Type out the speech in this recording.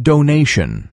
Donation.